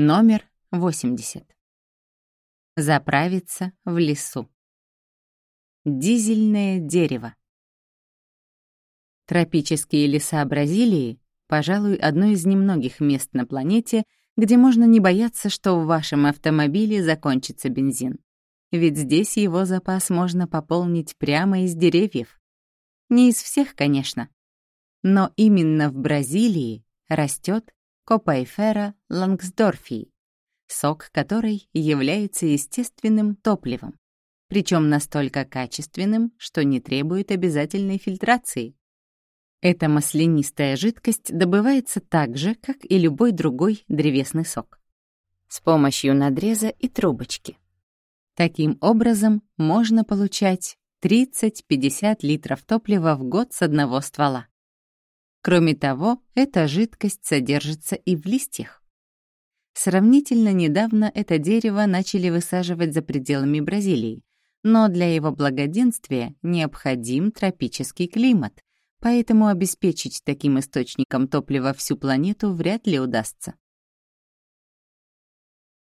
Номер 80. Заправиться в лесу. Дизельное дерево. Тропические леса Бразилии, пожалуй, одно из немногих мест на планете, где можно не бояться, что в вашем автомобиле закончится бензин. Ведь здесь его запас можно пополнить прямо из деревьев. Не из всех, конечно. Но именно в Бразилии растет Копайфера лангсдорфии, сок которой является естественным топливом, причем настолько качественным, что не требует обязательной фильтрации. Эта маслянистая жидкость добывается так же, как и любой другой древесный сок, с помощью надреза и трубочки. Таким образом, можно получать 30-50 литров топлива в год с одного ствола. Кроме того, эта жидкость содержится и в листьях. Сравнительно недавно это дерево начали высаживать за пределами Бразилии, но для его благоденствия необходим тропический климат, поэтому обеспечить таким источником топлива всю планету вряд ли удастся.